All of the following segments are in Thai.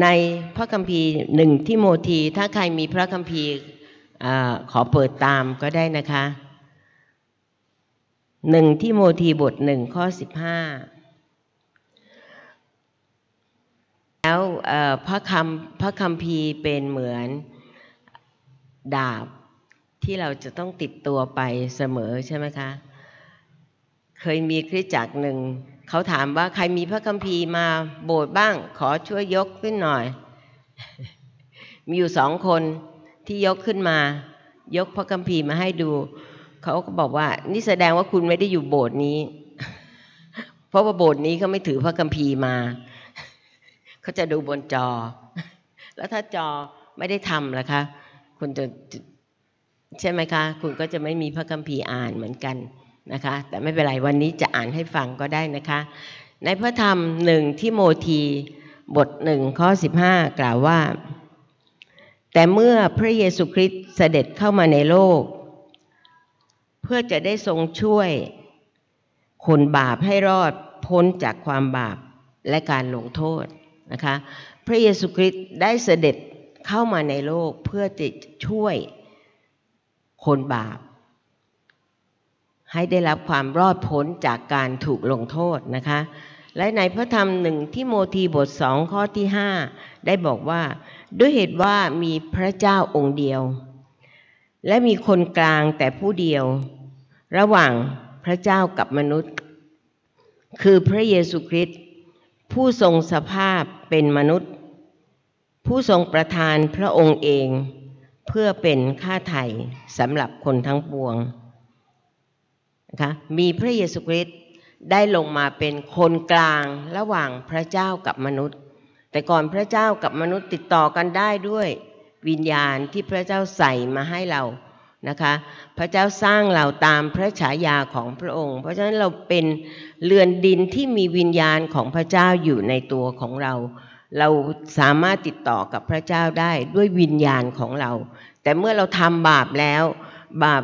ในพระคัมภีร์หนึ่งที่โมธีถ้าใครมีพระคัมภีร์ขอเปิดตามก็ได้นะคะหนึ่งที่โมธีบทหนึ่งข้อสิบห้าแล้วพระคำพระคัมภีร์เป็นเหมือนดาบที่เราจะต้องติดตัวไปเสมอใช่ไหมคะ เคยมีคริสจักรหนึ่ง เขาถามว่าใครมีพระคัมภีร์มาโบสถ์บ้าง ขอช่วยยกขึ้นหน่อย มีอยู่สองคนที่ยกขึ้นมา ยกพระคัมภีร์มาให้ดู เขาก็บอกว่า นี่แสดงว่าคุณไม่ได้อยู่โบสถ์นี้ เพราะว่าโบสถ์นี้เขาไม่ถือพระคัมภีร์มา เขาจะดูบนจอ แล้วถ้าจอไม่ได้ทำล่ะคะ คุณจะใช่ไหมคะ คุณก็จะไม่มีพระคัมภีร์อ่านเหมือนกัน นะคะ แต่ไม่เป็นไรวันนี้จะอ่านให้ฟังก็ได้นะคะ ในพระธรรมหนึ่งที่โมทีบทหนึ่งข้อสิบห้ากล่าวว่า แต่เมื่อพระเยซูคริสต์เสด็จเข้ามาในโลก เพื่อจะได้ทรงช่วยคนบาปให้รอดพ้นจากความบาปและการลงโทษนะคะ พระเยซูคริสต์ได้เสด็จเข้ามาในโลกเพื่อจะช่วยคนบาป ให้ได้รับความรอดพ้นจากการถูกลงโทษนะคะ และในพระธรรมหนึ่งที่โมธีบทสองข้อที่ห้าได้บอกว่า ด้วยเหตุว่ามีพระเจ้าองค์เดียว และมีคนกลางแต่ผู้เดียว ระหว่างพระเจ้ากับมนุษย์ คือพระเยซูคริสต์ผู้ทรงสภาพเป็นมนุษย์ ผู้ทรงประทานพระองค์เอง เพื่อเป็นค่าไถ่สำหรับคนทั้งปวง นะคะมีพระเยซูคริสต์ได้ลงมาเป็นคนกลางระหว่างพระเจ้ากับมนุษย์ แต่ก่อนพระเจ้ากับมนุษย์ติดต่อกันได้ด้วยวิญญาณที่พระเจ้าใส่มาให้เรานะคะพระเจ้าสร้างเราตามพระฉายาของพระองค์ เพราะฉะนั้นเราเป็นเรือนดินที่มีวิญญาณของพระเจ้าอยู่ในตัวของเรา เราสามารถติดต่อกับพระเจ้าได้ด้วยวิญญาณของเรา แต่เมื่อเราทำบาปแล้ว บาป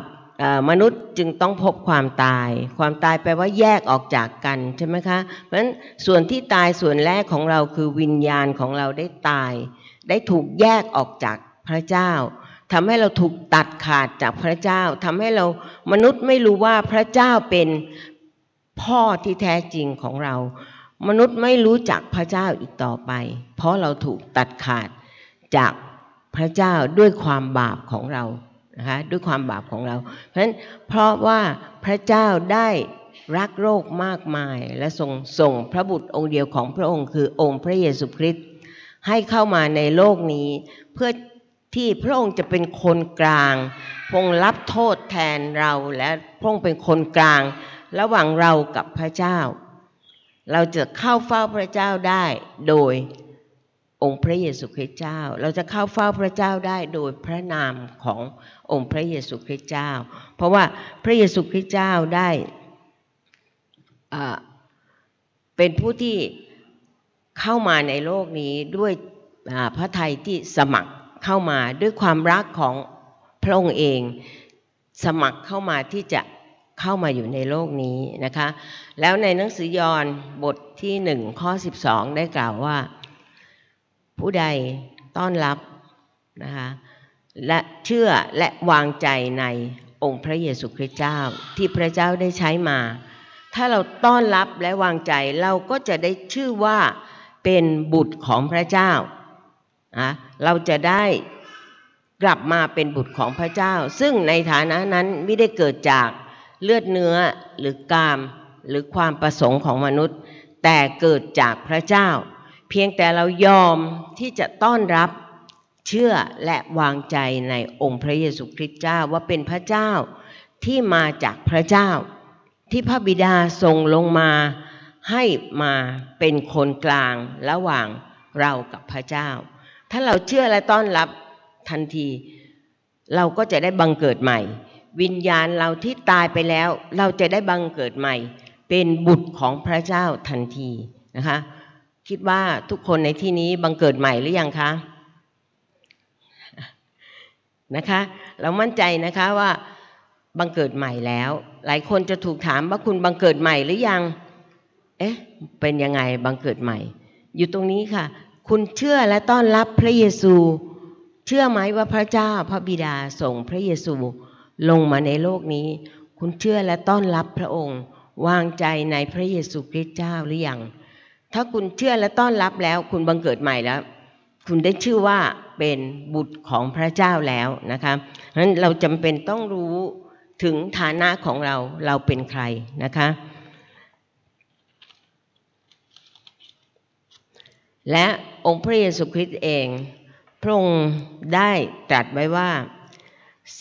มนุษย์จึงต้องพบความตาย ความตายแปลว่าแยกออกจากกันใช่ไหมคะ เพราะฉะนั้นส่วนที่ตายส่วนแรกของเราคือวิญญาณของเราได้ตาย ได้ถูกแยกออกจากพระเจ้าทำให้เราถูกตัดขาดจากพระเจ้าทำให้เรามนุษย์ไม่รู้ว่าพระเจ้าเป็นพ่อที่แท้จริงของเรา มนุษย์ไม่รู้จักพระเจ้าอีกต่อไป เพราะเราถูกตัดขาดจากพระเจ้าด้วยความบาปของเรา นะคะด้วยความบาปของเรา เพราะฉะนั้นเพราะว่าพระเจ้าได้รักโลกมากมาย และทรงส่งพระบุตรองค์เดียวของพระองค์คือองค์พระเยซูคริสต์ให้เข้ามาในโลกนี้ เพื่อที่พระองค์จะเป็นคนกลางพงรับโทษแทนเราและพระองค์เป็นคนกลาง ระหว่างเรากับพระเจ้า เราจะเข้าเฝ้าพระเจ้าได้โดย องค์พระเยซูคริสต์เจ้า เราจะเข้าเฝ้าพระเจ้าได้โดยพระนามขององค์พระเยซูคริสต์เจ้า เพราะว่าพระเยซูคริสต์เจ้าได้เป็นผู้ที่เข้ามาในโลกนี้ด้วยพระทัยที่สมัครเข้ามาด้วยความรักของพระองค์เอง สมัครเข้ามาที่จะเข้ามาอยู่ในโลกนี้นะคะ แล้วในหนังสือยอห์นบทที่หนึ่งข้อสิบสองได้กล่าวว่า ผู้ใดต้อนรับนะคะและเชื่อและวางใจในองค์พระเยซูคริสต์เจ้าที่พระเจ้าได้ใช้มา ถ้าเราต้อนรับและวางใจเราก็จะได้ชื่อว่าเป็นบุตรของพระเจ้านะเราจะได้กลับมาเป็นบุตรของพระเจ้า ซึ่งในฐานะนั้นไม่ได้เกิดจากเลือดเนื้อหรือกามหรือความประสงค์ของมนุษย์ แต่เกิดจากพระเจ้า เพียงแต่เรายอมที่จะต้อนรับเชื่อและวางใจในองค์พระเยซูคริสต์เจ้าว่าเป็นพระเจ้าที่มาจากพระเจ้า ที่พระบิดาทรงลงมาให้มาเป็นคนกลางระหว่างเรากับพระเจ้า ถ้าเราเชื่อและต้อนรับทันที เราก็จะได้บังเกิดใหม่ วิญญาณเราที่ตายไปแล้ว เราจะได้บังเกิดใหม่ เป็นบุตรของพระเจ้าทันทีนะคะ คิดว่าทุกคนในที่นี้บังเกิดใหม่หรือยังคะนะคะ เรามั่นใจนะคะว่าบังเกิดใหม่แล้ว หลายคนจะถูกถามว่าคุณบังเกิดใหม่หรือยัง เอ๊ะ เป็นยังไงบังเกิดใหม่ อยู่ตรงนี้ค่ะ คุณเชื่อและต้อนรับพระเยซู เชื่อไหมว่าพระเจ้าพระบิดาส่งพระเยซูลงมาในโลกนี้ คุณเชื่อและต้อนรับพระองค์ วางใจในพระเยซูคริสต์เจ้าหรือยัง ถ้าคุณเชื่อและต้อนรับแล้ว คุณบังเกิดใหม่แล้ว คุณได้ชื่อว่าเป็นบุตรของพระเจ้าแล้วนะคะเพราะฉะนั้นเราจำเป็นต้องรู้ถึงฐานะของเราเราเป็นใครนะคะ และองค์พระเยซูคริสต์เอง พระองค์ได้ตรัสไว้ว่า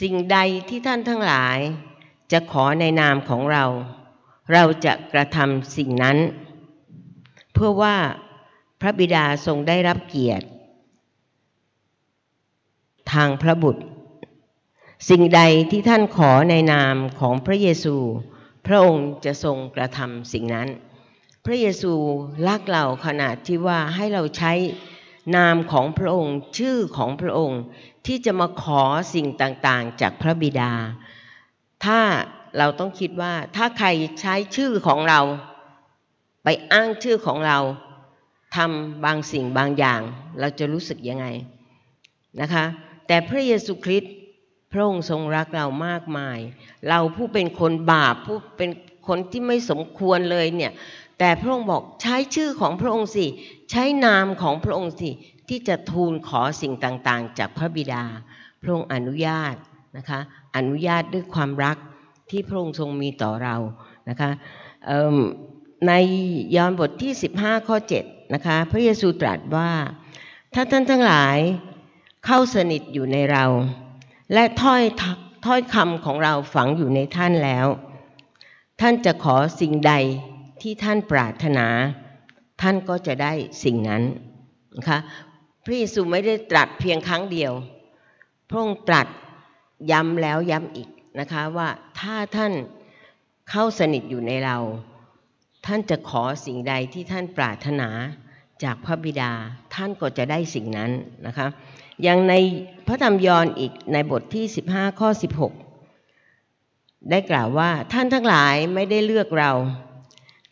สิ่งใดที่ท่านทั้งหลายจะขอในนามของเรา เราจะกระทำสิ่งนั้น เพื่อว่าพระบิดาทรงได้รับเกียรติ ทางพระบุตร สิ่งใดที่ท่านขอในนามของพระเยซู พระองค์จะทรงกระทำสิ่งนั้น พระเยซูรักเราขนาดที่ว่าให้เราใช้นามของพระองค์ชื่อของพระองค์ที่จะมาขอสิ่งต่างๆ จากพระบิดา ถ้าเราต้องคิดว่าถ้าใครใช้ชื่อของเรา ไปอ้างชื่อของเราทำบางสิ่งบางอย่าง เราจะรู้สึกยังไงนะคะ แต่พระเยซูคริสต์พระองค์ทรงรักเรามากมาย เราผู้เป็นคนบาปผู้เป็นคนที่ไม่สมควรเลยเนี่ยแต่พระองค์บอกใช้ชื่อของพระองค์สิ ใช้นามของพระองค์สิ ที่จะทูลขอสิ่งต่างๆ จากพระบิดา พระองค์อนุญาตนะคะอนุญาตด้วยความรักที่พระองค์ทรงมีต่อเรานะคะ ในยอห์นบทที่ 15 ข้อ 7 นะคะ พระเยซูตรัสว่า ถ้าท่านทั้งหลายเข้าสนิทอยู่ในเรา และถ้อยถ้อยคำของเราฝังอยู่ในท่านแล้ว ท่านจะขอสิ่งใดที่ท่านปรารถนา ท่านก็จะได้สิ่งนั้นนะคะพระเยซูไม่ได้ตรัสเพียงครั้งเดียว พระองค์ตรัสย้ำแล้วย้ำอีกนะคะว่าถ้าท่านเข้าสนิทอยู่ในเรา ท่านจะขอสิ่งใดที่ท่านปรารถนาจากพระบิดาท่านก็จะได้สิ่งนั้นนะคะอย่างในพระธรรมยอห์นอีกในบทที่ 15 ข้อ 16 ได้กล่าวว่าท่านทั้งหลายไม่ได้เลือกเรา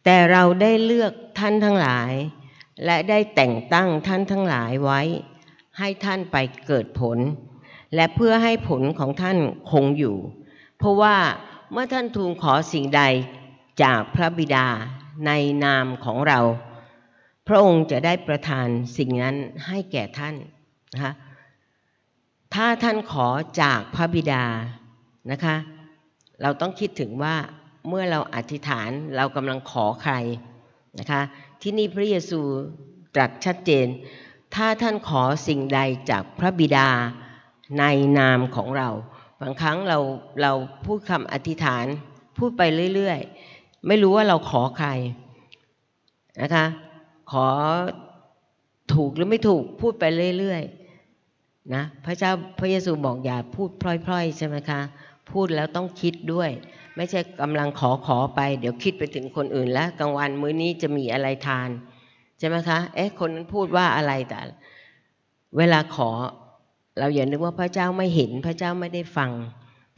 แต่เราได้เลือกท่านทั้งหลาย และได้แต่งตั้งท่านทั้งหลายไว้ ให้ท่านไปเกิดผล และเพื่อให้ผลของท่านคงอยู่ เพราะว่าเมื่อท่านทูลขอสิ่งใดจากพระบิดา ในนามของเรา พระองค์จะได้ประทานสิ่งนั้นให้แก่ท่านนะคะถ้าท่านขอจากพระบิดานะคะ เราต้องคิดถึงว่าเมื่อเราอธิษฐานเรากำลังขอใครนะคะที่นี่พระเยซูตรัสชัดเจน ถ้าท่านขอสิ่งใดจากพระบิดาในนามของเรา บางครั้งเราเราพูดคำอธิษฐานพูดไปเรื่อย ๆ ไม่รู้ว่าเราขอใครนะคะ ขอถูกหรือไม่ถูกพูดไปเรื่อยๆนะพระเจ้าพระเยซูบอกอย่าพูดพล่อยๆใช่ไหมคะพูดแล้วต้องคิดด้วย ไม่ใช่กำลังขอขอไป เดี๋ยวคิดไปถึงคนอื่นแล้วกลางวันมื้อนี้จะมีอะไรทานใช่ไหมคะเอ๊ะคนนั้นพูดว่าอะไรแต่ เวลาขอ เราอย่านึกว่าพระเจ้าไม่เห็นพระเจ้าไม่ได้ฟัง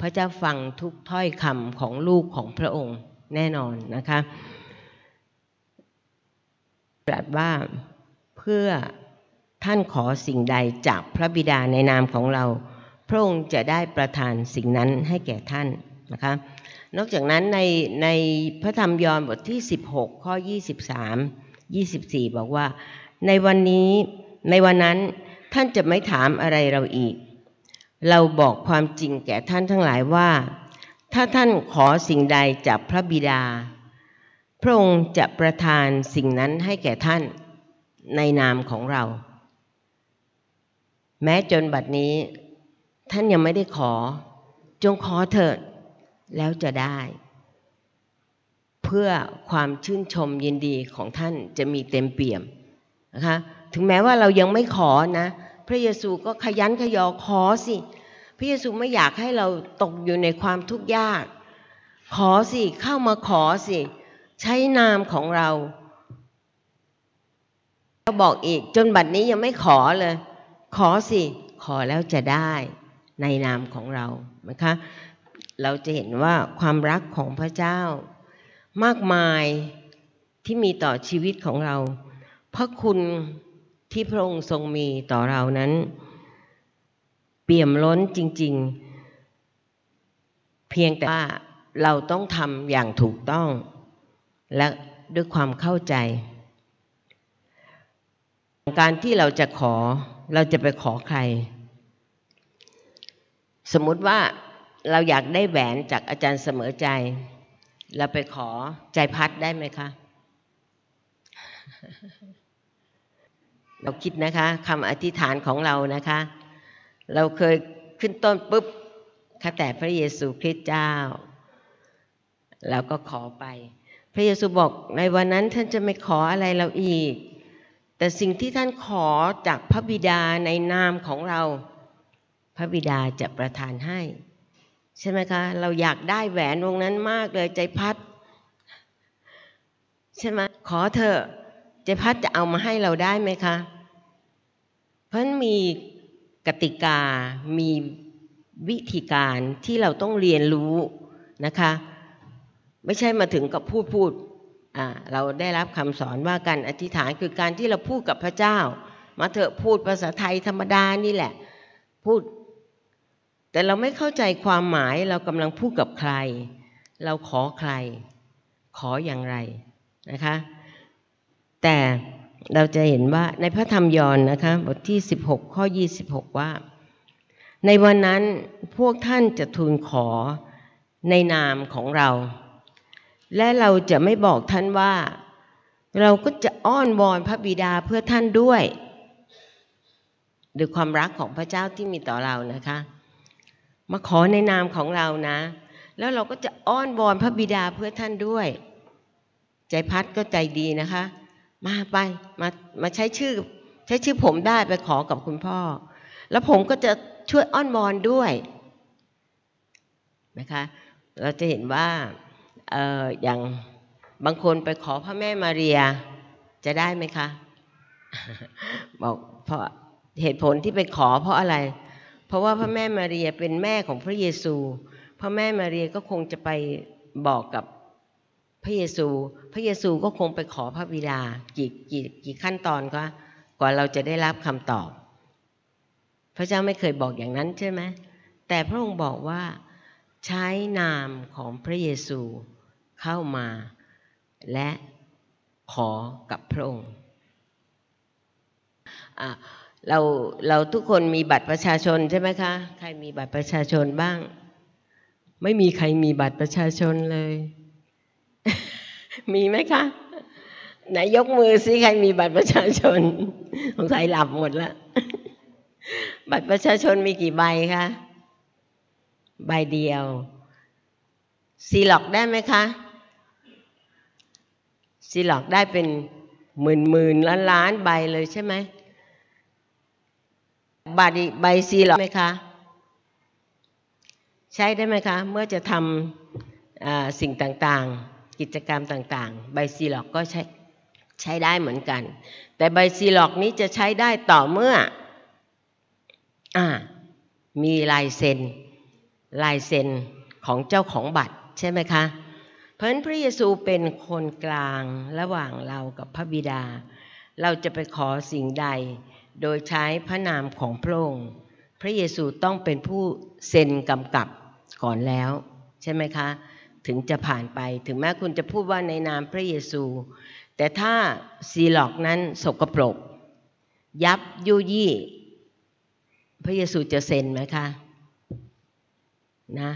พระเจ้าฟังทุกถ้อยคำของลูกของพระองค์ แน่นอนนะคะตรัสว่าเพื่อท่านขอสิ่งใดจากพระบิดาในนามของเรา พระองค์จะได้ประทานสิ่งนั้นให้แก่ท่านนะคะนอกจากนั้นในในพระธรรมยอห์นบทที่ 16 ข้อ 23 24 บอกว่า ในวันนี้ในวันนั้นท่านจะไม่ถามอะไรเราอีก เราบอกความจริงแก่ท่านทั้งหลายว่า ถ้าท่านขอสิ่งใดจากพระบิดา พระองค์จะประทานสิ่งนั้นให้แก่ท่านในนามของเรา แม้จนบัดนี้ ท่านยังไม่ได้ขอ จงขอเถิดแล้วจะได้ เพื่อความชื่นชมยินดีของท่านจะมีเต็มเปี่ยมนะคะถึงแม้ว่าเรายังไม่ขอนะ พระเยซูก็ขยันขยอขอสิ พระเยซูไม่อยากให้เราตกอยู่ในความทุกข์ยาก ขอสิเข้ามาขอสิ ใช้นามของเราเราบอกอีกจนบัดนี้ยังไม่ขอเลย ขอสิ ขอแล้วจะได้ในนามของเรานะคะ เราจะเห็นว่าความรักของพระเจ้า มากมายที่มีต่อชีวิตของเรา พระคุณที่พระองค์ทรงมีต่อเรานั้น เปี่ยมล้นจริง ๆ เพียงแต่ว่าเราต้องทำอย่างถูกต้อง และด้วยความเข้าใจ การที่เราจะขอเราจะไปขอใคร สมมุติว่าเราอยากได้แหวนจากอาจารย์เสมอใจ เราไปขอใจพัดได้ไหมคะเราคิดนะคะคำอธิษฐานของเรานะคะ เราเคยขึ้นต้นปุ๊บข้าแต่พระเยซูคริสต์เจ้าแล้วก็ขอไป พระเยซูบอกในวันนั้นท่านจะไม่ขออะไรเราอีก แต่สิ่งที่ท่านขอจากพระบิดาในนามของเรา พระบิดาจะประทานให้ ใช่ไหมคะ เราอยากได้แหวนวงนั้นมากเลยใจพัด ใช่ไหมขอเถอะใจพัดจะเอามาให้เราได้ไหมคะ เพราะมี กติกามีวิธีการที่เราต้องเรียนรู้นะคะ ไม่ใช่มาถึงกับพูดพูดเราได้รับคำสอนว่าการอธิษฐานคือการที่เราพูดกับพระเจ้า มาเถอะพูดภาษาไทยธรรมดานี่แหละ พูด แต่เราไม่เข้าใจความหมายเรากำลังพูดกับใคร เราขอใคร ขออย่างไรนะคะ แต่ เราจะเห็นว่าในพระธรรมยอนนะคะบทที่ 16 ข้อ 26 ว่า ในวันนั้นพวกท่านจะทูลขอในนามของเรา และเราจะไม่บอกท่านว่า เราก็จะอ้อนวอนพระบิดาเพื่อท่านด้วยด้วยความรักของพระเจ้าที่มีต่อเรานะคะ มาขอในนามของเรานะ แล้วเราก็จะอ้อนวอนพระบิดาเพื่อท่านด้วย ใจพัดก็ใจดีนะคะ มาไปมามาใช้ชื่อ ใช้ชื่อผมได้ไปขอกับคุณพ่อ แล้วผมก็จะช่วยอ้อนวอนด้วยนะคะเราจะเห็นว่าเอออย่างบางคนไปขอพระแม่มาเรียจะได้ไหมคะ บอกเพราะเหตุผลที่ไปขอเพราะอะไร เพราะว่าพระแม่มาเรียเป็นแม่ของพระเยซู พระแม่มาเรียก็คงจะไปบอกกับ ระเยซู พระเยซูก็คงไปขอพระบิดากี่กี่กี่ขั้นตอนก็กว่าเราจะได้รับคำตอบ พระเจ้าไม่เคยบอกอย่างนั้นใช่ไหมแต่พระองค์บอกว่าใช้นามของพระเยซูเข้ามา และขอกับพระองค์เราเราทุกคนมีบัตรประชาชนใช่ไหมคะ ใครมีบัตรประชาชนบ้าง ไม่มีใครมีบัตรประชาชนเลย มีไหมคะ ไหนยกมือสิใครมีบัตรประชาชนสงสัยหลับหมดแล้วบัตรประชาชนมีกี่ใบคะใบเดียวซีร็อกซ์ได้ไหมคะซีร็อกซ์ได้เป็นหมื่นหมื่นล้านล้านใบเลยใช่ไหมบัตรใบซีร็อกซ์ไหมคะใช้ได้ไหมคะ เมื่อจะทำสิ่งต่างๆ กิจกรรมต่างๆ ใบซีร็อกซ์ก็ใช้ใช้ได้เหมือนกัน แต่ใบซีร็อกซ์นี้จะใช้ได้ต่อเมื่ออมีลายเซ็น ลายเซ็นของเจ้าของบัตรใช่ไหมคะ เพราะฉะนั้นพระเยซูเป็นคนกลางระหว่างเรากับพระบิดา เราจะไปขอสิ่งใด โดยใช้พระนามของพระองค์พระเยซูต้องเป็นผู้เซ็นกำกับก่อนแล้ว ใช่ไหมคะ ถึงจะผ่านไป ถึงแม้คุณจะพูดว่าในนามพระเยซู แต่ถ้าซีหลอกนั้นสกปรก ยับยุยี่ พระเยซูจะเซ็นไหมคะนะ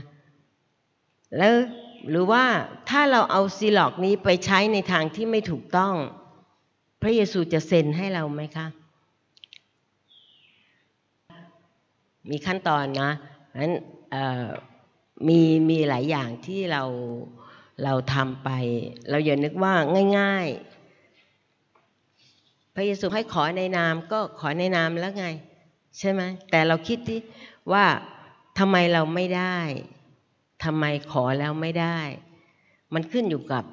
แล้วหรือว่าถ้าเราเอาซีหลอกนี้ไปใช้ในทางที่ไม่ถูกต้อง พระเยซูจะเซ็นให้เราไหมคะ มีขั้นตอนนะนั้น มีมีหลายอย่างที่เราเราทำไป เราอย่านึกว่าง่าย ๆ พระเยซูให้ขอในนามก็ขอในนามแล้วไง ใช่ไหมแต่เราคิดที่ว่าทำไมเราไม่ได้ทำไมขอแล้วไม่ได้ มันขึ้นอยู่กับ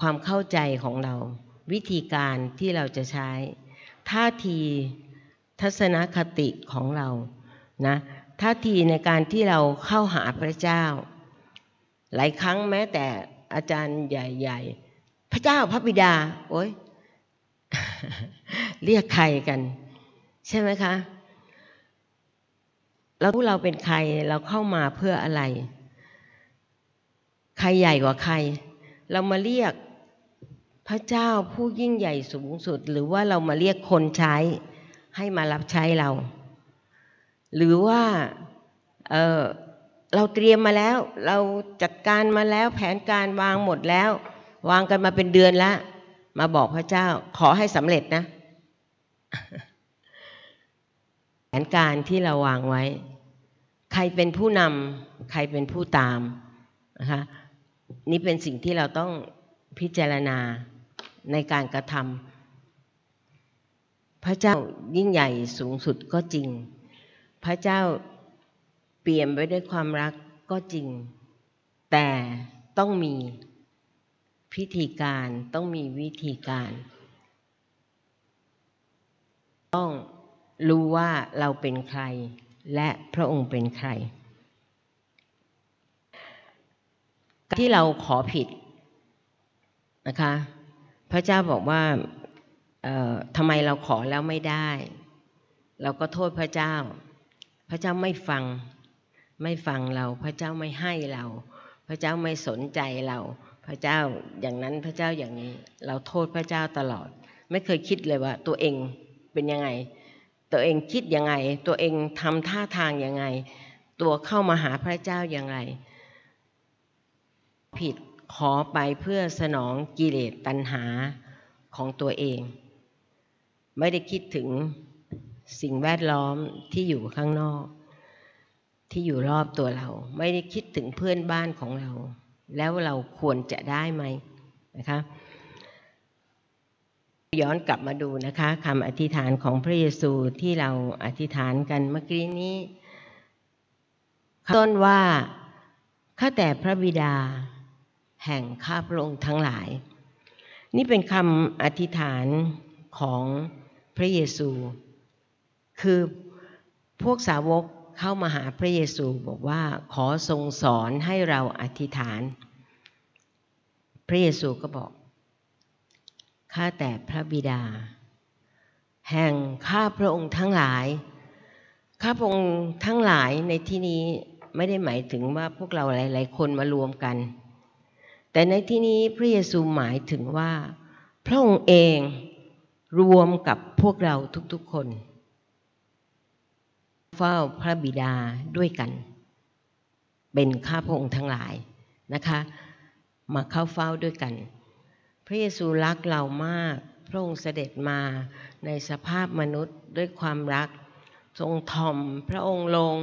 ความเข้าใจของเรา วิธีการที่เราจะใช้ ท่าทีทัศนคติของเรานะ ท่าทีในการที่เราเข้าหาพระเจ้า หลายครั้งแม้แต่อาจารย์ใหญ่ ๆ พระเจ้าพระบิดา โอ้ยเรียกใครกัน ใช่ไหมคะแล้เราเป็นใครเราเข้ามาเพื่ออะไร ใครใหญ่กว่าใคร เรามาเรียกพระเจ้าผู้ยิ่งใหญ่สูงสุด หรือว่าเรามาเรียกคนใช้ให้มารับใช้เรา หรือว่าเเราเตรียมมาแล้ว เราจัดการมาแล้วแผนการวางหมดแล้ว วางกันมาเป็นเดือนแล้วมาบอกพระเจ้า ขอให้สำเร็จนะ แผนการที่เราวางไว้ ใครเป็นผู้นำใครเป็นผู้ตามนะคะนี่เป็นสิ่งที่เราต้องพิจารณาในการกระทำพระเจ้ายิ่งใหญ่สูงสุดก็จริง พระเจ้าเปี่ยมไปด้วยความรักก็จริง แต่ต้องมีพิธีการต้องมีวิธีการ ต้องรู้ว่าเราเป็นใครและพระองค์เป็นใคร ที่เราขอผิดนะคะ พระเจ้าบอกว่าทำไมเราขอแล้วไม่ได้ เราก็โทษพระเจ้า พระเจ้าไม่ฟัง ไม่ฟังเรา พระเจ้าไม่ให้เรา พระเจ้าไม่สนใจเรา พระเจ้าอย่างนั้นพระเจ้าอย่างนี้ เราโทษพระเจ้าตลอด ไม่เคยคิดเลยว่า ตัวเองเป็นยังไง ตัวเองคิดยังไง ตัวเองทำท่าทางยังไง ตัวเข้ามาหาพระเจ้าอย่างไร ผิดขอไปเพื่อสนองกิเลสตัณหาของตัวเอง ไม่ได้คิดถึง สิ่งแวดล้อมที่อยู่ข้างนอก ที่อยู่รอบตัวเรา ไม่ได้คิดถึงเพื่อนบ้านของเรา แล้วเราควรจะได้ไหมนะคะย้อนกลับมาดูนะคะคำอธิษฐานของพระเยซูที่เราอธิษฐานกันเมื่อกี้นี้ต้นว่าข้าแต่พระบิดา แห่งข้าพระองค์ทั้งหลาย นี่เป็นคำอธิษฐานของพระเยซู คือพวกสาวกเข้ามาหาพระเยซูบอกว่าขอทรงสอนให้เราอธิษฐาน พระเยซูก็บอก ข้าแต่พระบิดา แห่งข้าพระองค์ทั้งหลาย ข้าพระองค์ทั้งหลายในที่นี้ไม่ได้หมายถึงว่าพวกเราหลาย ๆ คนมารวมกัน แต่ในที่นี้พระเยซูหมายถึงว่า พระองค์เองรวมกับพวกเราทุกๆคน เฝ้าพระบิดาด้วยกัน เป็นข้าพระองค์ทั้งหลายนะคะ มาเข้าเฝ้าด้วยกัน พระเยซูรักเรามาก พระองค์เสด็จมาในสภาพมนุษย์ด้วยความรัก ทรงทอมพระองค์ลง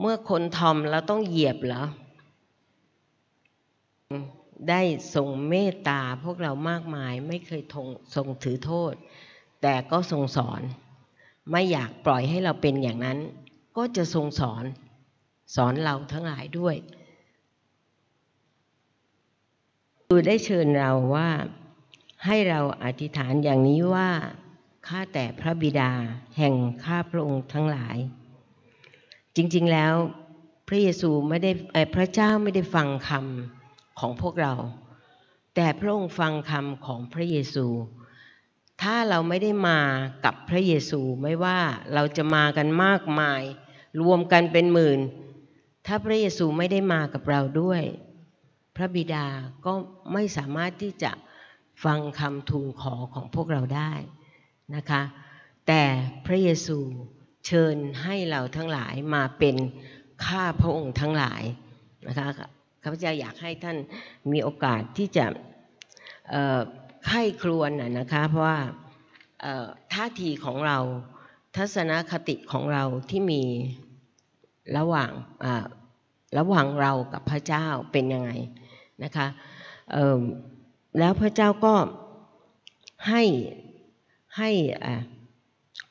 เมื่อคนทอมเราต้องเหยียบเหรอได้ทรงเมตตาพวกเรามากมายไม่เคยทงทรงถือโทษ แต่ก็ทรงสอน ไม่อยากปล่อยให้เราเป็นอย่างนั้น ก็จะทรงสอนสอนเราทั้งหลายด้วยคือได้เชิญเราว่าให้เราอธิษฐานอย่างนี้ว่าข้าแต่พระบิดาแห่งข้าพระองค์ทั้งหลาย จริง ๆแล้วพระเยซูไม่ได้พระเจ้าไม่ได้ฟังคำของพวกเรา แต่พระองค์ฟังคำของพระเยซู ถ้าเราไม่ได้มากับพระเยซูไม่ว่าเราจะมากันมากมาย รวมกันเป็นหมื่น ถ้าพระเยซูไม่ได้มากับเราด้วย พระบิดาก็ไม่สามารถที่จะฟังคำทูลขอของพวกเราได้นะคะ แต่พระเยซูเชิญให้เราทั้งหลายมาเป็นข้าพระองค์ทั้งหลายนะคะข้าพเจ้าอยากให้ท่านมีโอกาสที่จะ ไข้ครวนนะคะเพราะว่าท่าทีของเราทัศนคติของเราที่มีระหว่างระหว่างเรากับพระเจ้าเป็นยังไงนะคะแล้วพระเจ้าก็ให้ให้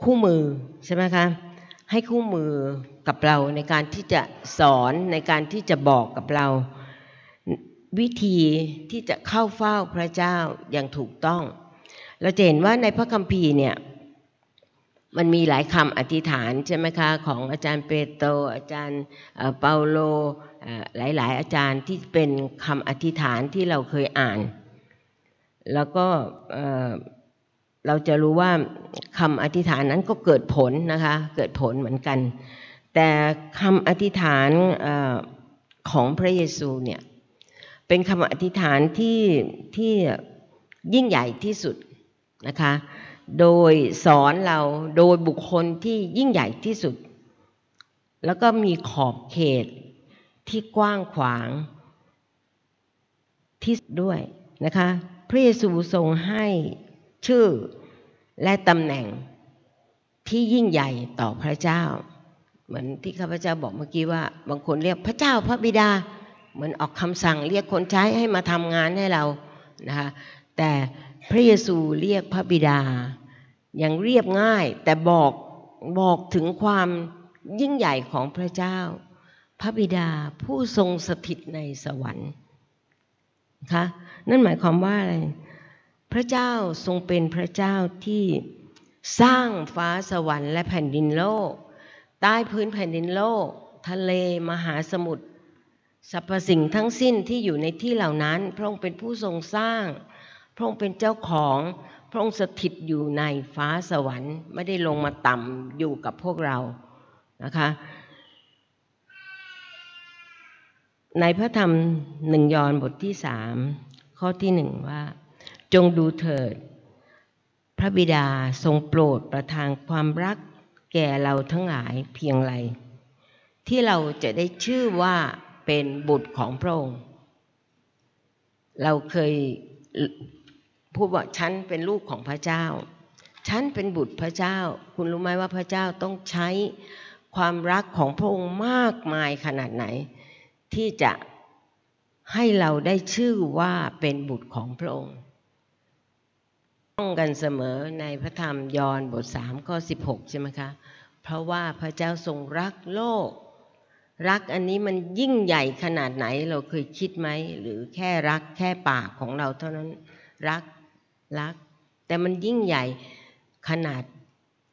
คู่มือใช่ไหมคะให้คู่มือกับเราในการที่จะสอนในการที่จะบอกกับเรา วิธีที่จะเข้าเฝ้าพระเจ้าอย่างถูกต้อง เราจะเห็นว่าในพระคัมภีร์เนี่ยมันมีหลายคำอธิษฐานใช่ไหมคะของอาจารย์เปโตรอาจารย์เปาโลหลาย ๆ อาจารย์ที่เป็นคำอธิษฐานที่เราเคยอ่าน แล้วก็เราจะรู้ว่าคำอธิษฐานนั้นก็เกิดผลนะคะเกิดผลเหมือนกัน แต่คำอธิษฐานของพระเยซูเนี่ย เป็นคำอธิษฐานที่ที่ยิ่งใหญ่ที่สุดนะคะ โดยสอนเราโดยบุคคลที่ยิ่งใหญ่ที่สุด แล้วก็มีขอบเขตที่กว้างขวางที่ด้วยนะคะ พระเยซูทรงให้ชื่อและตำแหน่งที่ยิ่งใหญ่ต่อพระเจ้า เหมือนที่ข้าพเจ้าบอกเมื่อกี้ว่า บางคนเรียกพระเจ้าพระบิดา เหมือนออกคำสั่งเรียกคนใช้ให้มาทำงานให้เรานะคะแต่พระเยซูเรียกพระบิดา อย่างเรียบง่าย แต่บอกบอกถึงความยิ่งใหญ่ของพระเจ้า พระบิดาผู้ทรงสถิตในสวรรค์นะคะนั่นหมายความว่าอะไรพระเจ้าทรงเป็นพระเจ้าที่สร้างฟ้าสวรรค์และแผ่นดินโลก ใต้พื้นแผ่นดินโลก ทะเลมหาสมุทร สรรพสิ่งทั้งสิ้นที่อยู่ในที่เหล่านั้น พระองค์เป็นผู้ทรงสร้าง พระองค์เป็นเจ้าของ พระองค์สถิตอยู่ในฟ้าสวรรค์ ไม่ได้ลงมาต่ำอยู่กับพวกเรานะคะในพระธรรมหนึ่งยอนบทที่สามข้อที่หนึ่งว่า จงดูเถิด พระบิดาทรงโปรดประทานความรักแก่เราทั้งหลายเพียงไร ที่เราจะได้ชื่อว่า เป็นบุตรของพระองค์ เราเคยพูดว่าฉันเป็นลูกของพระเจ้า ฉันเป็นบุตรพระเจ้า คุณรู้ไหมว่าพระเจ้าต้องใช้ความรักของพระองค์มากมายขนาดไหน ที่จะให้เราได้ชื่อว่าเป็นบุตรของพระองค์ต้องกันเสมอในพระธรรมยอห์นบทสามข้อสิบหกใช่ไหมคะ เพราะว่าพระเจ้าทรงรักโลก รักอันนี้มันยิ่งใหญ่ขนาดไหนเราเคยคิดไหม หรือแค่รักแค่ปากของเราเท่านั้น รักรัก แต่มันยิ่งใหญ่ขนาด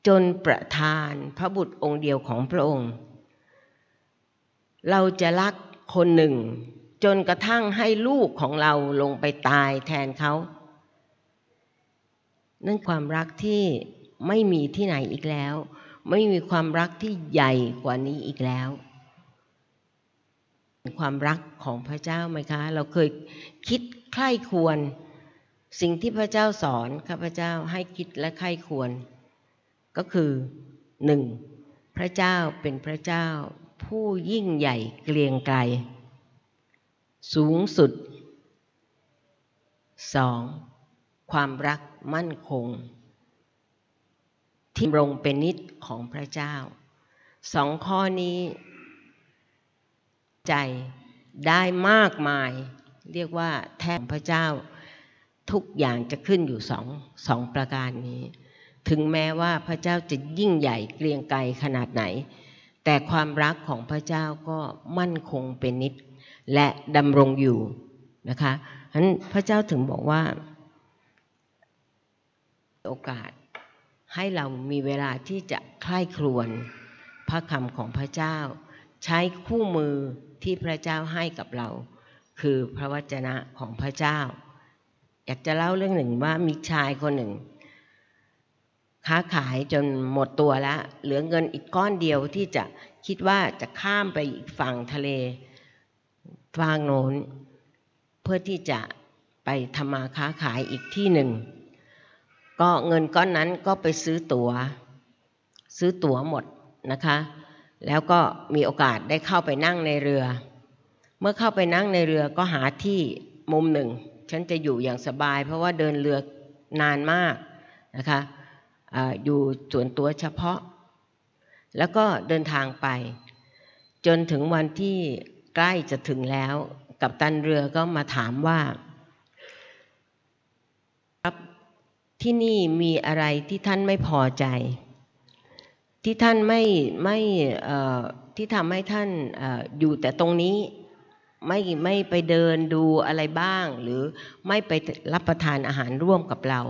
จนประทานพระบุตรองค์เดียวของพระองค์ เราจะรักคนหนึ่ง จนกระทั่งให้ลูกของเราลงไปตายแทนเขา นั่นความรักที่ไม่มีที่ไหนอีกแล้ว ไม่มีความรักที่ใหญ่กว่านี้อีกแล้ว ความรักของพระเจ้าไหมคะ เราเคยคิดใคร่ควร สิ่งที่พระเจ้าสอนข้าพเจ้าให้คิดและใคร่ควร ก็คือหนึ่งพระเจ้าเป็นพระเจ้า ผู้ยิ่งใหญ่เกรียงไกรสูงสุดสองความรักมั่นคง ที่รงเป็นนิดของพระเจ้าสองข้อนี้ ใจได้มากมาย เรียกว่าแทนพระเจ้า ทุกอย่างจะขึ้นอยู่สองสองประการนี้ ถึงแม้ว่าพระเจ้าจะยิ่งใหญ่เกรียงไกรขนาดไหน แต่ความรักของพระเจ้าก็มั่นคงเป็นนิด และดำรงอยู่นะคะฉะนั้นพระเจ้าถึงบอกว่า โอกาสให้เรามีเวลาที่จะใคร่ครวญพระคำของพระเจ้า ใช้คู่มือ ที่พระเจ้าให้กับเรา คือพระวจนะของพระเจ้า อยากจะเล่าเรื่องหนึ่งว่ามีชายคนหนึ่ง ค้าขายจนหมดตัวแล้ว เหลือเงินอีกก้อนเดียวที่จะคิดว่าจะข้ามไปอีกฝั่งทะเลฝั่งโน้น เพื่อที่จะไปทำมาค้าขายอีกที่หนึ่ง ก็เงินก้อนนั้นก็ไปซื้อตัว๋ว ซื้อตั๋วหมดนะคะ แล้วก็มีโอกาสได้เข้าไปนั่งในเรือ เมื่อเข้าไปนั่งในเรือก็หาที่มุมหนึ่ง ฉันจะอยู่อย่างสบาย เพราะว่าเดินเรือนานมากนะคะออยู่ส่วนตัวเฉพาะ แล้วก็เดินทางไป จนถึงวันที่ใกล้จะถึงแล้ว กับตันเรือก็มาถามว่าครับที่นี่มีอะไรที่ท่านไม่พอใจ ที่ท่านไม่ไม่ที่ทำให้ท่านอยู่แต่ตรงนี้ไม่ไม่ไปเดินดูอะไรบ้าง หรือไม่ไปรับประทานอาหารร่วมกับเรา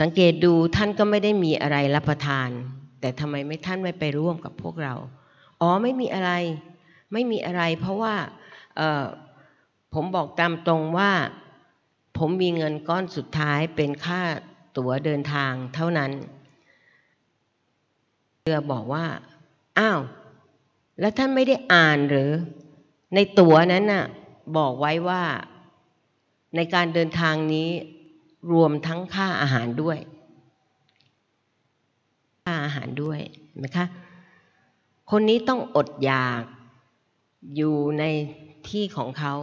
สังเกตดูท่านก็ไม่ได้มีอะไรรับประทาน แต่ทำไมไม่ท่านไม่ไปร่วมกับพวกเรา อ๋อไม่มีอะไร ไม่มีอะไร เพราะว่าผมบอกตามตรงว่า ผมมีเงินก้อนสุดท้ายเป็นค่าตั๋วเดินทางเท่านั้น เรือบอกว่า อ้าว แล้วท่านไม่ได้อ่านหรือ ในตั๋วนั้นน่ะ บอกไว้ว่า ในการเดินทางนี้รวมทั้งค่าอาหารด้วย ค่าอาหารด้วยเห็นไหมคะ คนนี้ต้องอดอยากอยู่ในที่ของเขา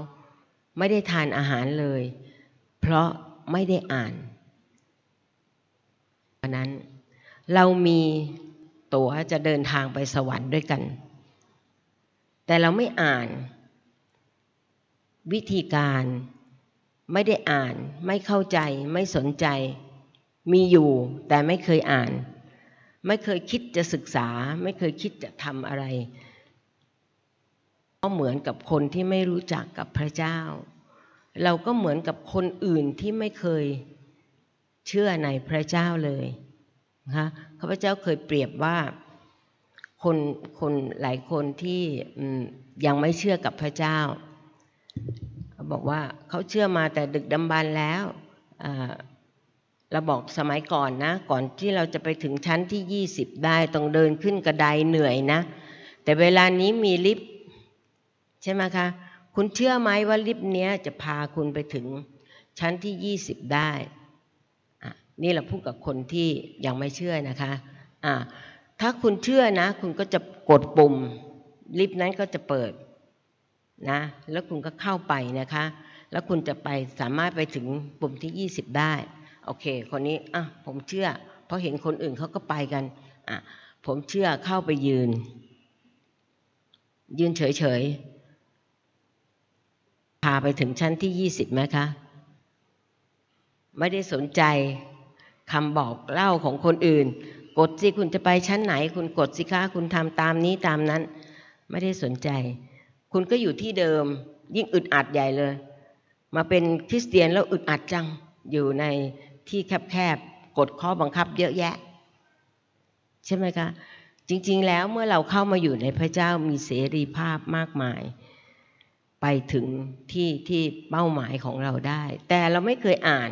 ไม่ได้ทานอาหารเลย เพราะไม่ได้อ่านเพราะนั้นเรามี ตั๋วจะเดินทางไปสวรรค์ด้วยกัน แต่เราไม่อ่าน วิธีการไม่ได้อ่าน ไม่เข้าใจไม่สนใจ มีอยู่แต่ไม่เคยอ่าน ไม่เคยคิดจะศึกษา ไม่เคยคิดจะทำอะไรก็เหมือนกับคนที่ไม่รู้จักกับพระเจ้า เราก็เหมือนกับคนอื่นที่ไม่เคยเชื่อในพระเจ้าเลยนะคะ ข้าพเจ้าเคยเปรียบว่าคนคนหลายคนที่ยังไม่เชื่อกับพระเจ้าบอกว่าเขาเชื่อมาแต่ดึกดำบรรแล้วเราบอกสมัยก่อนนะ ก่อนที่เราจะไปถึงชั้นที่ยี่สิบได้ต้องเดินขึ้นกระไดเหนื่อยนะ แต่เวลานี้มีลิฟต์ใช่ไหมคะ คุณเชื่อไหมว่าลิฟต์เนี้ยจะพาคุณไปถึงชั้นที่ยี่สิบได้ นี่เราพูดกับคนที่ยังไม่เชื่อนะคะะถ้าคุณเชื่อนะ คุณก็จะกดปุ่ม ลิฟต์นั้นก็จะเปิดนะ แล้วคุณก็เข้าไปนะคะ แล้วคุณจะไปสามารถไปถึงปุ่มที่ยี่สิบได้ โอเค คนนี้อะผมเชื่อ เพราะเห็นคนอื่นเขาก็ไปกันอะผมเชื่อเข้าไปยืน ยืนเฉยๆพาไปถึงชั้นที่ยี่สิบไหมคะ ไม่ได้สนใจ คำบอกเล่าของคนอื่น กดสิคุณจะไปชั้นไหน คุณกดสิคะคุณทำตามนี้ตามนั้น ไม่ได้สนใจ คุณก็อยู่ที่เดิม ยิ่งอึดอัดใหญ่เลย มาเป็นคริสเตียนแล้วอึดอัดจังอยู่ในที่แคบๆกดข้อบังคับเยอะแยะ ใช่ไหมคะจริง ๆ แล้วเมื่อเราเข้ามาอยู่ในพระเจ้ามีเสรีภาพมากมาย ไปถึงที่ที่เป้าหมายของเราได้ แต่เราไม่เคยอ่าน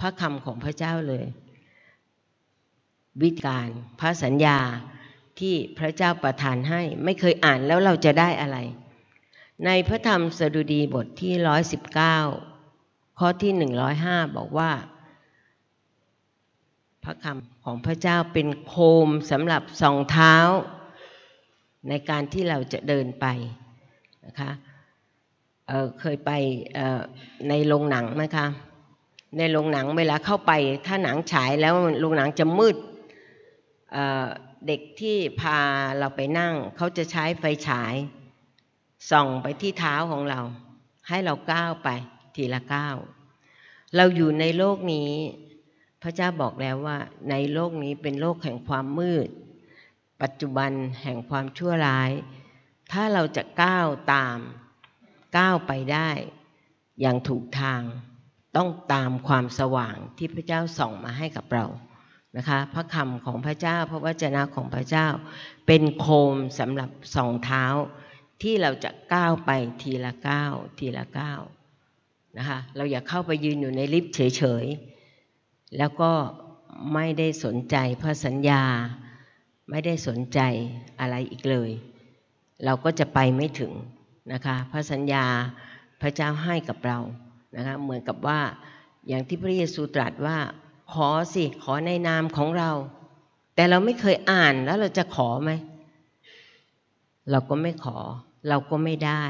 พระคำของพระเจ้าเลย วิการพระสัญญาที่พระเจ้าประทานให้ ไม่เคยอ่านแล้วเราจะได้อะไร ในพระธรรมสดุดีบทที่ร้อยสิบเก้าข้อที่หนึ่งร้อยห้าบอกว่า พระคำของพระเจ้าเป็นโคมสำหรับสองเท้า ในการที่เราจะเดินไปนะคะเเคยไปในโรงหนังไหมคะ ในโรงหนังเวลาเข้าไป ถ้าหนังฉายแล้วโรงหนังจะมืดเเด็กที่พาเราไปนั่ง เขาจะใช้ไฟฉาย ส่องไปที่เท้าของเรา ให้เราก้าวไปทีละก้าวเราอยู่ในโลกนี้ พระเจ้าบอกแล้วว่า ในโลกนี้เป็นโลกแห่งความมืด ปัจจุบันแห่งความชั่วร้าย ถ้าเราจะก้าวตาม ก้าวไปได้ อย่างถูกทาง ต้องตามความสว่างที่พระเจ้าส่องมาให้กับเรานะคะพระคำของพระเจ้าพระวจนะของพระเจ้า เป็นโคมสำหรับสองเท้าที่เราจะก้าวไปทีละก้าวทีละก้าวนะคะเราอย่าเข้าไปยืนอยู่ในลิฟต์เฉยๆ แล้วก็ไม่ได้สนใจพระสัญญา ไม่ได้สนใจอะไรอีกเลย เราก็จะไปไม่ถึงนะคะพระสัญญาพระเจ้าให้กับเรา นะคะเหมือนกับว่าอย่างที่พระเยซูตรัสว่า ขอสิขอในนามของเรา แต่เราไม่เคยอ่านแล้วเราจะขอไหมเราก็ไม่ขอ เราก็ไม่ได้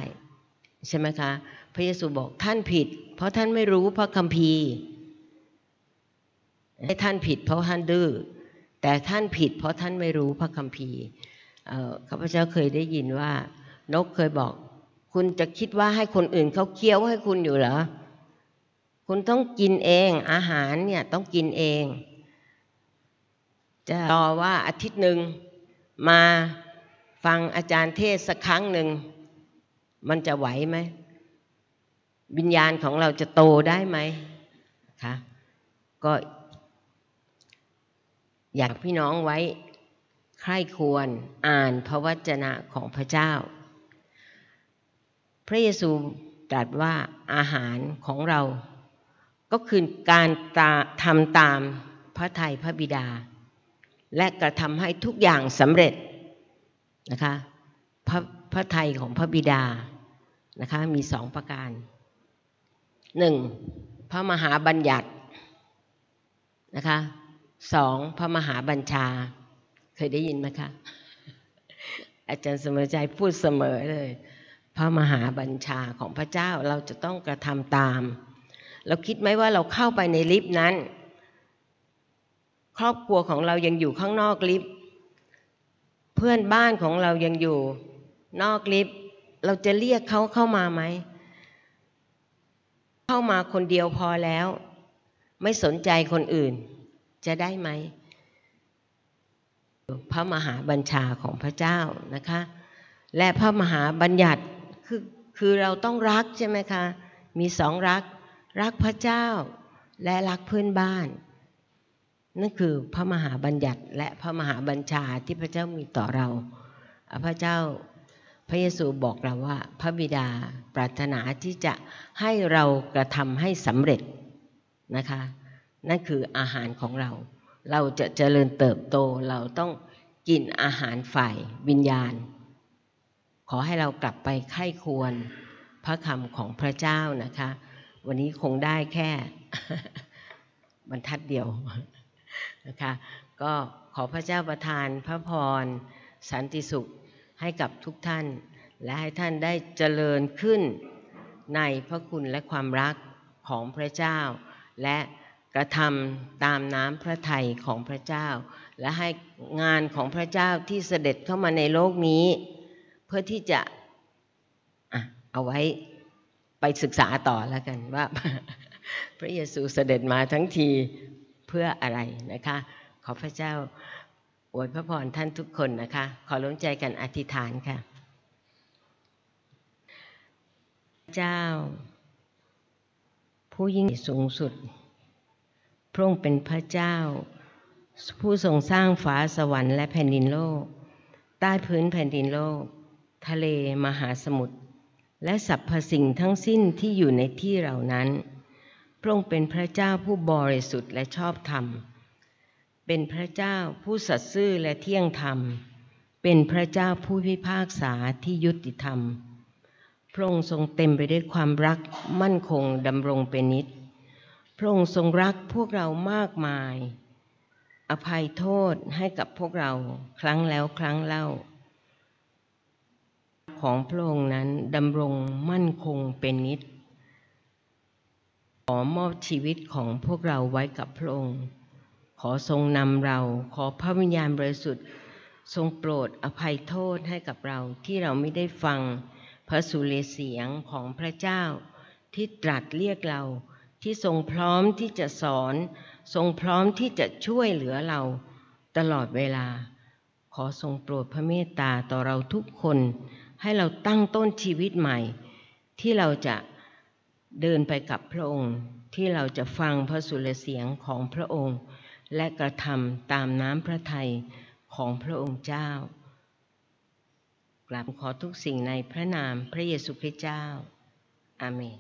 ใช่ไหมคะ พระเยซูบอกท่านผิด เพราะท่านไม่รู้พระคัมภีร์ให้ท่านผิด เพราะท่านดื้อแต่ท่านผิด เพราะท่านไม่รู้พระคัมภีร์ข้าพเจ้าเคยได้ยินว่า นกเคยบอก คุณจะคิดว่าให้คนอื่นเขาเคี้ยวให้คุณอยู่เหรอ คุณต้องกินเอง อาหารเนี่ยต้องกินเอง จะรอว่าอาทิตย์หนึ่งมาฟังอาจารย์เทศสักครั้งหนึ่ง มันจะไหวไหมวิญญาณของเราจะโตได้ไหมคะก็อยากพี่น้องไว้ใคร่ควรอ่านพระวจนะของพระเจ้า พระเยซูตรัสว่าอาหารของเรา ก็คือการาทำตามพระทัยพระบิดา และกระทำให้ทุกอย่างสำเร็จนะคะพระพระทัยของพระบิดานะคะมีสองประการหนึ่งพระมหาบัญญัตินะคะสองพระมหาบัญชา เคยได้ยินไหมคะอาจารย์สมใจพูดเสมอเลย พระมหาบัญชาของพระเจ้าเราจะต้องกระทำตาม เราคิดไหมว่าเราเข้าไปในลิฟต์นั้น ครอบครัวของเรายังอยู่ข้างนอกลิฟต์เพื่อนบ้านของเรายังอยู่ นอกลิฟต์เราจะเรียกเขาเข้ามาไหม เข้ามาคนเดียวพอแล้ว ไม่สนใจคนอื่น จะได้ไหม พระมหาบัญชาของพระเจ้านะคะ และพระมหาบัญญัติคือคือเราต้องรักใช่ไหมคะ มีสองรัก รักพระเจ้าและรักเพื่อนบ้าน นั่นคือพระมหาบัญญัติและพระมหาบัญชาที่พระเจ้ามีต่อเรา พระเจ้าพระเยซูบอกเราว่า พระบิดาปรารถนาที่จะให้เรากระทำให้สำเร็จนะคะ นั่นคืออาหารของเรา เราจะเจริญเติบโตเราต้องกินอาหารฝ่ายวิญญาณ ขอให้เรากลับไปไข้ควรพระคำของพระเจ้านะคะ วันนี้คงได้แค่บรรทัดเดียวนะคะก็ขอพระเจ้าประทานพระพร สันติสุขให้กับทุกท่าน และให้ท่านได้เจริญขึ้นในพระคุณและความรักของพระเจ้า และกระทำตามน้ำพระทัยของพระเจ้า และให้งานของพระเจ้าที่เสด็จเข้ามาในโลกนี้ เพื่อที่จะอะเอาไว้ ไปศึกษาต่อแล้วกันว่า พระเยซูเสด็จมาทั้งทีเพื่ออะไรนะคะ ขอพระเจ้าอวยพระพรท่านทุกคนนะคะ ขอล้มใจกันอธิษฐานค่ะ เจ้า ผู้ยิ่งสูงสุด พระองค์เป็นพระเจ้า ผู้ทรงสร้างฟ้าสวรรค์และแผ่นดินโลก ใต้พื้นแผ่นดินโลก ทะเลมหาสมุทร และสรรพสิ่งทั้งสิ้นที่อยู่ในที่เหล่านั้น พระองค์เป็นพระเจ้าผู้บริสุทธิ์และชอบธรรม เป็นพระเจ้าผู้สัตย์ซื่อและเที่ยงธรรม เป็นพระเจ้าผู้พิพากษาที่ยุติธรรม พระองค์ทรงเต็มไปด้วยความรักมั่นคงดำรงเป็นนิจ พระองค์ทรงรักพวกเรามากมาย อภัยโทษให้กับพวกเราครั้งแล้วครั้งเล่า ของพระองค์นั้นดำรงมั่นคงเป็นนิจขอมอบชีวิตของพวกเราไว้กับพระองค์ ขอทรงนำเราขอพระวิญญาณบริสุทธิ์ทรงโปรดอภัยโทษให้กับเราที่เราไม่ได้ฟังพระสุรเสียงของพระเจ้า ที่ตรัสเรียกเราที่ทรงพร้อมที่จะสอน ทรงพร้อมที่จะช่วยเหลือเราตลอดเวลา ขอทรงโปรดพระเมตตาต่อเราทุกคน ให้เราตั้งต้นชีวิตใหม่ ที่เราจะเดินไปกับพระองค์ ที่เราจะฟังพระสุรเสียงของพระองค์ และกระทำตามน้ำพระทัยของพระองค์เจ้ากราบขอทุกสิ่งในพระนามพระเยซูคริสต์เจ้า อาเมน